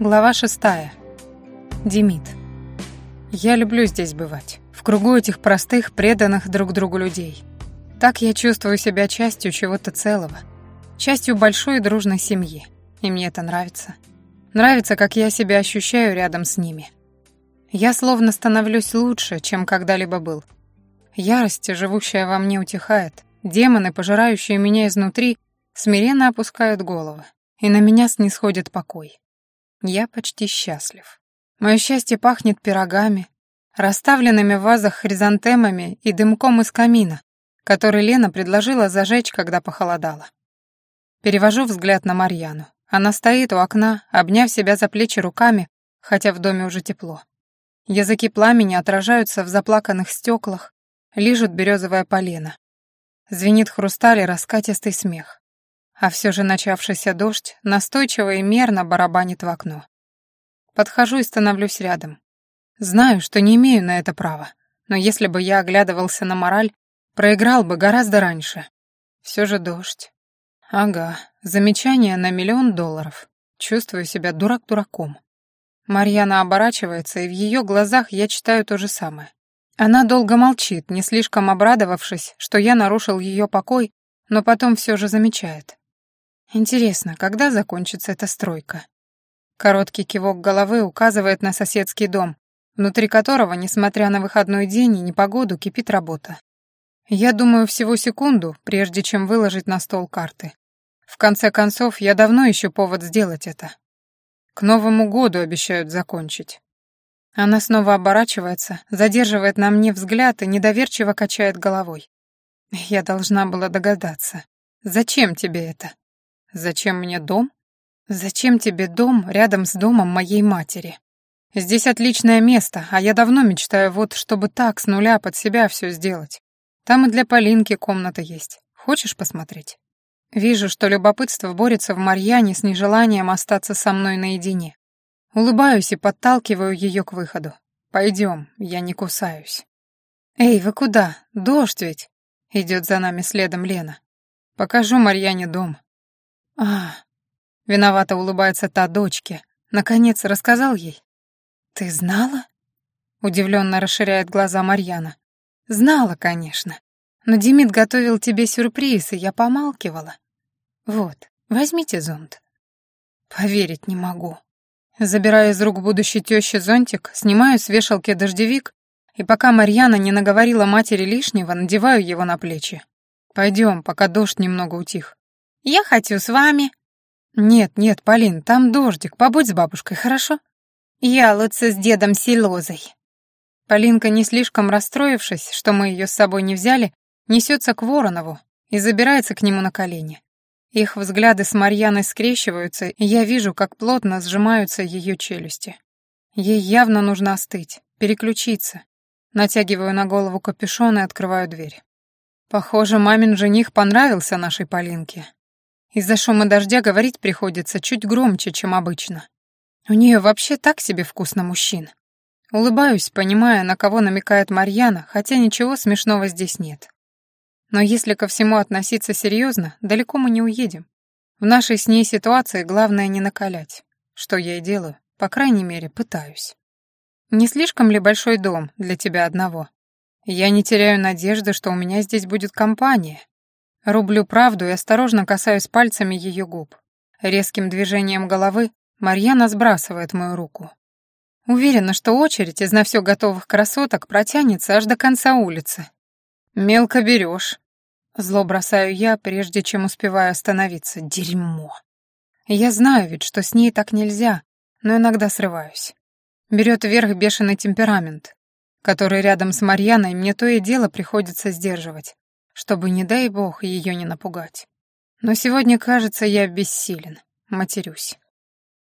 Глава шестая. Демид. Я люблю здесь бывать, в кругу этих простых, преданных друг другу людей. Так я чувствую себя частью чего-то целого, частью большой и дружной семьи, и мне это нравится. Нравится, как я себя ощущаю рядом с ними. Я словно становлюсь лучше, чем когда-либо был. Ярость, живущая во мне, утихает. Демоны, пожирающие меня изнутри, смиренно опускают головы, и на меня снисходит покой. Я почти счастлив. Мое счастье пахнет пирогами, расставленными в вазах хризантемами и дымком из камина, который Лена предложила зажечь, когда похолодало. Перевожу взгляд на Марьяну. Она стоит у окна, обняв себя за плечи руками, хотя в доме уже тепло. Языки пламени отражаются в заплаканных стеклах, лижут березовое полено. Звенит хрусталь и раскатистый смех а все же начавшийся дождь настойчиво и мерно барабанит в окно. Подхожу и становлюсь рядом. Знаю, что не имею на это права, но если бы я оглядывался на мораль, проиграл бы гораздо раньше. Все же дождь. Ага, замечание на миллион долларов. Чувствую себя дурак дураком. Марьяна оборачивается, и в ее глазах я читаю то же самое. Она долго молчит, не слишком обрадовавшись, что я нарушил ее покой, но потом все же замечает. Интересно, когда закончится эта стройка? Короткий кивок головы указывает на соседский дом, внутри которого, несмотря на выходной день и непогоду, кипит работа. Я думаю всего секунду, прежде чем выложить на стол карты. В конце концов, я давно ищу повод сделать это. К Новому году обещают закончить. Она снова оборачивается, задерживает на мне взгляд и недоверчиво качает головой. Я должна была догадаться. Зачем тебе это? Зачем мне дом? Зачем тебе дом рядом с домом моей матери? Здесь отличное место, а я давно мечтаю вот, чтобы так с нуля под себя все сделать. Там и для Полинки комната есть. Хочешь посмотреть? Вижу, что любопытство борется в Марьяне с нежеланием остаться со мной наедине. Улыбаюсь и подталкиваю ее к выходу. Пойдем, я не кусаюсь. «Эй, вы куда? Дождь ведь!» Идет за нами следом Лена. «Покажу Марьяне дом. А, виновато улыбается та дочке. Наконец рассказал ей. Ты знала? Удивленно расширяет глаза Марьяна. Знала, конечно. Но Демид готовил тебе сюрприз, и я помалкивала. Вот, возьмите зонт. Поверить не могу. Забираю из рук будущей тещи зонтик, снимаю с вешалки дождевик, и пока Марьяна не наговорила матери лишнего, надеваю его на плечи. Пойдем, пока дождь немного утих. Я хочу с вами». «Нет, нет, Полин, там дождик, побудь с бабушкой, хорошо?» «Я лучше с дедом Селозой». Полинка, не слишком расстроившись, что мы ее с собой не взяли, несется к Воронову и забирается к нему на колени. Их взгляды с Марьяной скрещиваются, и я вижу, как плотно сжимаются ее челюсти. Ей явно нужно остыть, переключиться. Натягиваю на голову капюшон и открываю дверь. Похоже, мамин жених понравился нашей Полинке. Из-за шума дождя говорить приходится чуть громче, чем обычно. У нее вообще так себе вкусно мужчин. Улыбаюсь, понимая, на кого намекает Марьяна, хотя ничего смешного здесь нет. Но если ко всему относиться серьезно, далеко мы не уедем. В нашей с ней ситуации главное не накалять. Что я и делаю, по крайней мере, пытаюсь. Не слишком ли большой дом для тебя одного? Я не теряю надежды, что у меня здесь будет компания, Рублю правду и осторожно касаюсь пальцами ее губ. Резким движением головы Марьяна сбрасывает мою руку. Уверена, что очередь из на все готовых красоток протянется аж до конца улицы. «Мелко берешь», — зло бросаю я, прежде чем успеваю остановиться. Дерьмо. Я знаю ведь, что с ней так нельзя, но иногда срываюсь. Берет вверх бешеный темперамент, который рядом с Марьяной мне то и дело приходится сдерживать чтобы, не дай бог, ее не напугать. Но сегодня, кажется, я бессилен, матерюсь.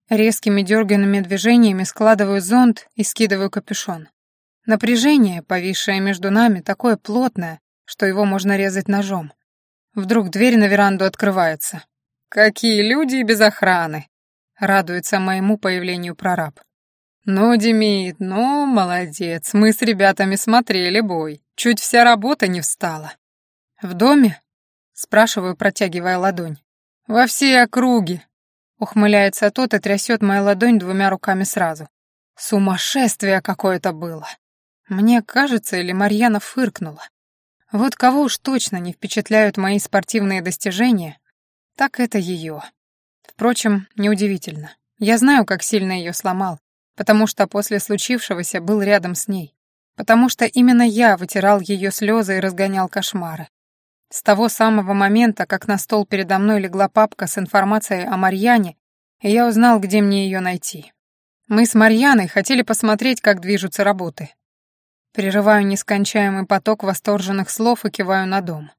Резкими дерганными движениями складываю зонт и скидываю капюшон. Напряжение, повисшее между нами, такое плотное, что его можно резать ножом. Вдруг дверь на веранду открывается. «Какие люди без охраны!» — радуется моему появлению прораб. «Ну, Демид, ну, молодец, мы с ребятами смотрели бой. Чуть вся работа не встала». «В доме?» — спрашиваю, протягивая ладонь. «Во всей округе», — Ухмыляется тот и трясет мою ладонь двумя руками сразу. Сумасшествие какое-то было. Мне кажется, или Марьяна фыркнула. Вот кого уж точно не впечатляют мои спортивные достижения, так это ее. Впрочем, неудивительно. Я знаю, как сильно ее сломал, потому что после случившегося был рядом с ней. Потому что именно я вытирал ее слезы и разгонял кошмары. С того самого момента, как на стол передо мной легла папка с информацией о Марьяне, я узнал, где мне ее найти. Мы с Марьяной хотели посмотреть, как движутся работы. Прерываю нескончаемый поток восторженных слов и киваю на дом.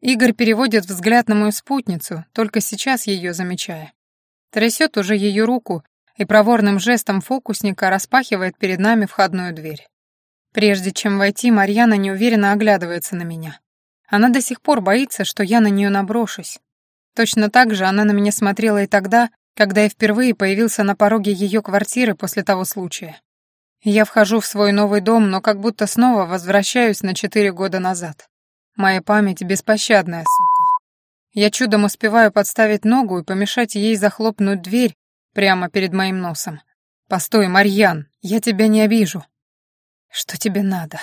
Игорь переводит взгляд на мою спутницу, только сейчас ее замечая. Трясет уже ее руку и проворным жестом фокусника распахивает перед нами входную дверь. Прежде чем войти, Марьяна неуверенно оглядывается на меня. Она до сих пор боится, что я на нее наброшусь. Точно так же она на меня смотрела и тогда, когда я впервые появился на пороге ее квартиры после того случая. Я вхожу в свой новый дом, но как будто снова возвращаюсь на четыре года назад. Моя память беспощадная, сука. Я чудом успеваю подставить ногу и помешать ей захлопнуть дверь прямо перед моим носом. «Постой, Марьян, я тебя не обижу». «Что тебе надо?»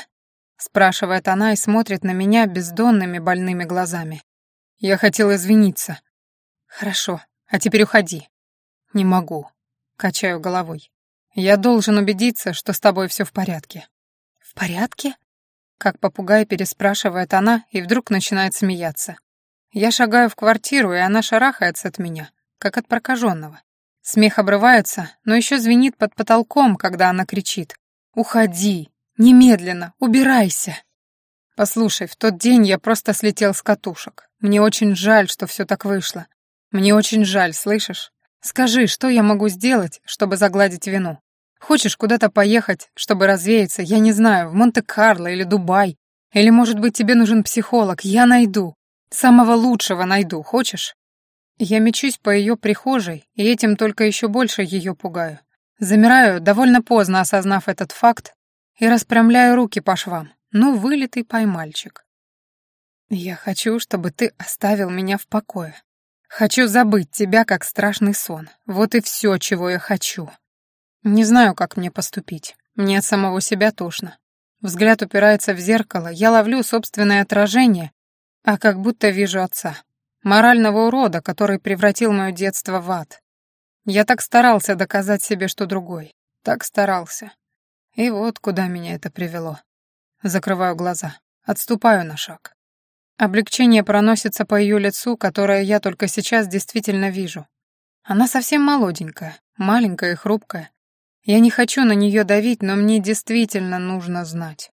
Спрашивает она и смотрит на меня бездонными больными глазами. Я хотел извиниться. Хорошо, а теперь уходи. Не могу, качаю головой. Я должен убедиться, что с тобой все в порядке. В порядке? Как попугай переспрашивает она и вдруг начинает смеяться. Я шагаю в квартиру, и она шарахается от меня, как от прокаженного. Смех обрывается, но еще звенит под потолком, когда она кричит. «Уходи! Немедленно, убирайся. Послушай, в тот день я просто слетел с катушек. Мне очень жаль, что все так вышло. Мне очень жаль, слышишь? Скажи, что я могу сделать, чтобы загладить вину? Хочешь куда-то поехать, чтобы развеяться, я не знаю, в Монте-Карло или Дубай? Или, может быть, тебе нужен психолог? Я найду. Самого лучшего найду, хочешь? Я мечусь по ее прихожей, и этим только еще больше ее пугаю. Замираю, довольно поздно осознав этот факт, и распрямляю руки по швам. Ну, вылитый поймальчик. Я хочу, чтобы ты оставил меня в покое. Хочу забыть тебя, как страшный сон. Вот и все, чего я хочу. Не знаю, как мне поступить. Мне от самого себя тошно. Взгляд упирается в зеркало, я ловлю собственное отражение, а как будто вижу отца. Морального урода, который превратил мое детство в ад. Я так старался доказать себе, что другой. Так старался. И вот куда меня это привело. Закрываю глаза, отступаю на шаг. Облегчение проносится по ее лицу, которое я только сейчас действительно вижу. Она совсем молоденькая, маленькая и хрупкая. Я не хочу на нее давить, но мне действительно нужно знать.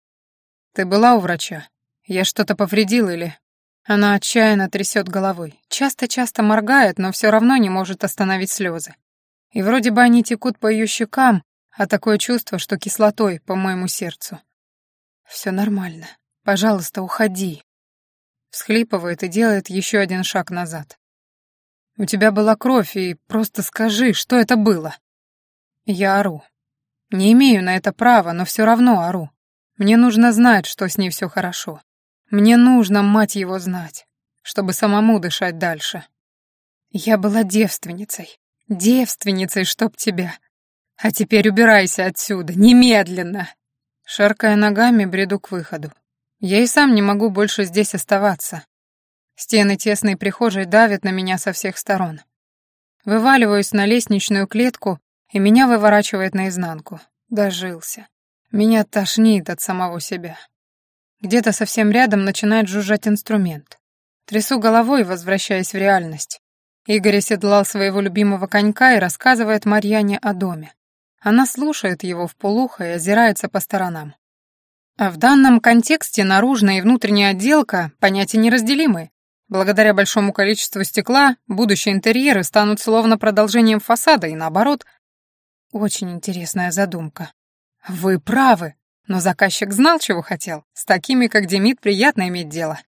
Ты была у врача? Я что-то повредил или... Она отчаянно трясет головой, часто-часто моргает, но все равно не может остановить слезы. И вроде бы они текут по ее щекам, а такое чувство, что кислотой по моему сердцу. Все нормально. Пожалуйста, уходи. Всхлипывает и делает еще один шаг назад. У тебя была кровь, и просто скажи, что это было. Я ору. Не имею на это права, но все равно ору. Мне нужно знать, что с ней все хорошо. Мне нужно, мать его, знать, чтобы самому дышать дальше. Я была девственницей. Девственницей, чтоб тебя. «А теперь убирайся отсюда, немедленно!» Шаркая ногами, бреду к выходу. Я и сам не могу больше здесь оставаться. Стены тесной прихожей давят на меня со всех сторон. Вываливаюсь на лестничную клетку, и меня выворачивает наизнанку. Дожился. Меня тошнит от самого себя. Где-то совсем рядом начинает жужжать инструмент. Трясу головой, возвращаясь в реальность. Игорь оседлал своего любимого конька и рассказывает Марьяне о доме. Она слушает его в полухо и озирается по сторонам. А в данном контексте наружная и внутренняя отделка — понятия неразделимы. Благодаря большому количеству стекла будущие интерьеры станут словно продолжением фасада и наоборот. Очень интересная задумка. Вы правы, но заказчик знал, чего хотел. С такими, как Демид, приятно иметь дело.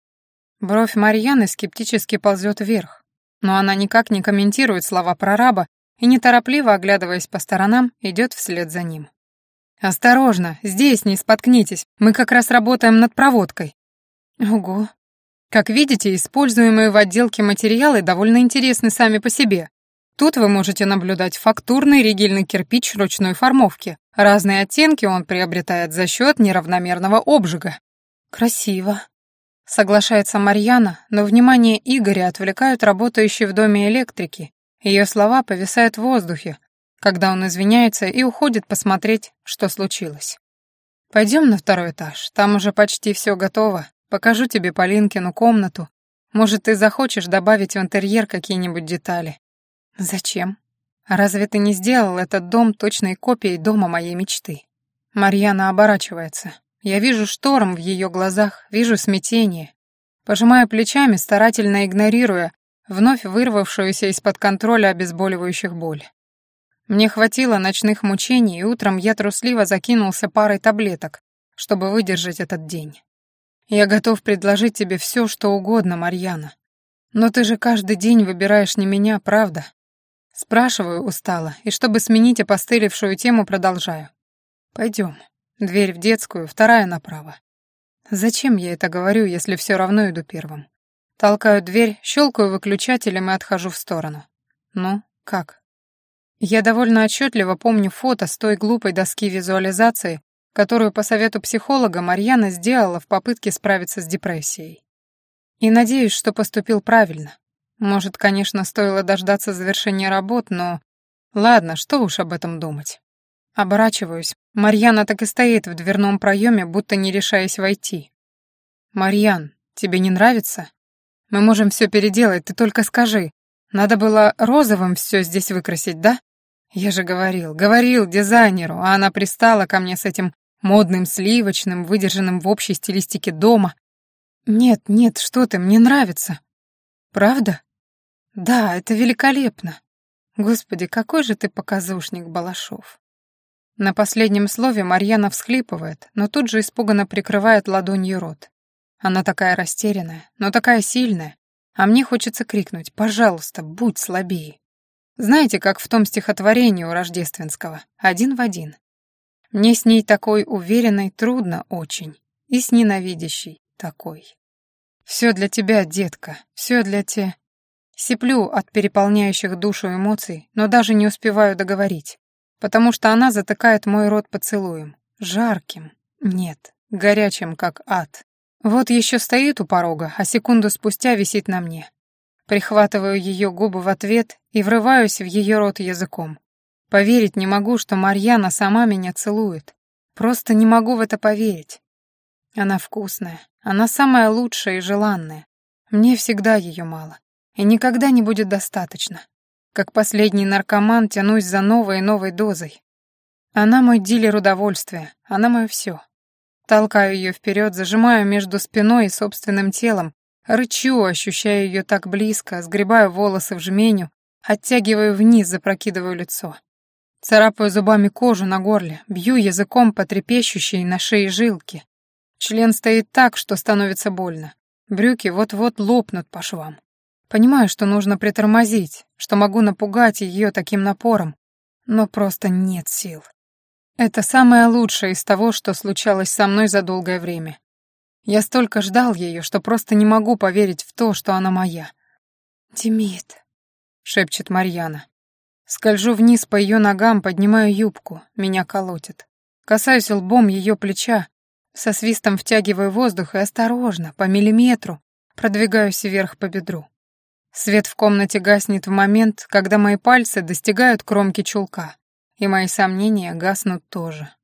Бровь Марьяны скептически ползет вверх, но она никак не комментирует слова прораба и, неторопливо оглядываясь по сторонам, идет вслед за ним. «Осторожно, здесь не споткнитесь, мы как раз работаем над проводкой». «Ого». Как видите, используемые в отделке материалы довольно интересны сами по себе. Тут вы можете наблюдать фактурный ригельный кирпич ручной формовки. Разные оттенки он приобретает за счет неравномерного обжига. Красиво. Соглашается Марьяна, но внимание Игоря отвлекают работающие в доме электрики. Ее слова повисают в воздухе, когда он извиняется и уходит посмотреть, что случилось. Пойдем на второй этаж, там уже почти все готово. Покажу тебе Полинкину комнату. Может, ты захочешь добавить в интерьер какие-нибудь детали. Зачем? Разве ты не сделал этот дом точной копией дома моей мечты? Марьяна оборачивается. Я вижу шторм в ее глазах, вижу смятение. Пожимаю плечами, старательно игнорируя вновь вырвавшуюся из-под контроля обезболивающих боль. Мне хватило ночных мучений, и утром я трусливо закинулся парой таблеток, чтобы выдержать этот день. Я готов предложить тебе все, что угодно, Марьяна. Но ты же каждый день выбираешь не меня, правда? Спрашиваю устало, и чтобы сменить опостылевшую тему, продолжаю. Пойдем. Дверь в детскую, вторая направо. Зачем я это говорю, если все равно иду первым? Толкаю дверь, щелкаю выключателем и отхожу в сторону. Ну, как? Я довольно отчетливо помню фото с той глупой доски визуализации, которую по совету психолога Марьяна сделала в попытке справиться с депрессией. И надеюсь, что поступил правильно. Может, конечно, стоило дождаться завершения работ, но... Ладно, что уж об этом думать. Оборачиваюсь. Марьяна так и стоит в дверном проеме, будто не решаясь войти. «Марьян, тебе не нравится? Мы можем все переделать, ты только скажи. Надо было розовым все здесь выкрасить, да?» Я же говорил, говорил дизайнеру, а она пристала ко мне с этим модным сливочным, выдержанным в общей стилистике дома. Нет, нет, что ты, мне нравится. Правда? Да, это великолепно. Господи, какой же ты показушник, Балашов. На последнем слове Марьяна всхлипывает, но тут же испуганно прикрывает ладонью рот. Она такая растерянная, но такая сильная, а мне хочется крикнуть «Пожалуйста, будь слабее». Знаете, как в том стихотворении у Рождественского, один в один. Мне с ней такой уверенной трудно очень, и с ненавидящей такой. Все для тебя, детка, все для те. Сиплю от переполняющих душу эмоций, но даже не успеваю договорить, потому что она затыкает мой рот поцелуем. Жарким. Нет, горячим, как ад. Вот еще стоит у порога, а секунду спустя висит на мне. Прихватываю ее губы в ответ и врываюсь в ее рот языком. Поверить не могу, что Марьяна сама меня целует. Просто не могу в это поверить. Она вкусная, она самая лучшая и желанная. Мне всегда ее мало. И никогда не будет достаточно. Как последний наркоман тянусь за новой и новой дозой. Она мой дилер удовольствия, она мое все. Толкаю ее вперед, зажимаю между спиной и собственным телом, Рычу, ощущая ее так близко, сгребаю волосы в жменю, оттягиваю вниз, запрокидываю лицо. Царапаю зубами кожу на горле, бью языком по трепещущей на шее жилки. Член стоит так, что становится больно. Брюки вот-вот лопнут по швам. Понимаю, что нужно притормозить, что могу напугать ее таким напором, но просто нет сил. Это самое лучшее из того, что случалось со мной за долгое время. Я столько ждал ее, что просто не могу поверить в то, что она моя. «Демид», — шепчет Марьяна. Скольжу вниз по ее ногам, поднимаю юбку, меня колотит. Касаюсь лбом ее плеча, со свистом втягиваю воздух и осторожно, по миллиметру, продвигаюсь вверх по бедру. Свет в комнате гаснет в момент, когда мои пальцы достигают кромки чулка, и мои сомнения гаснут тоже.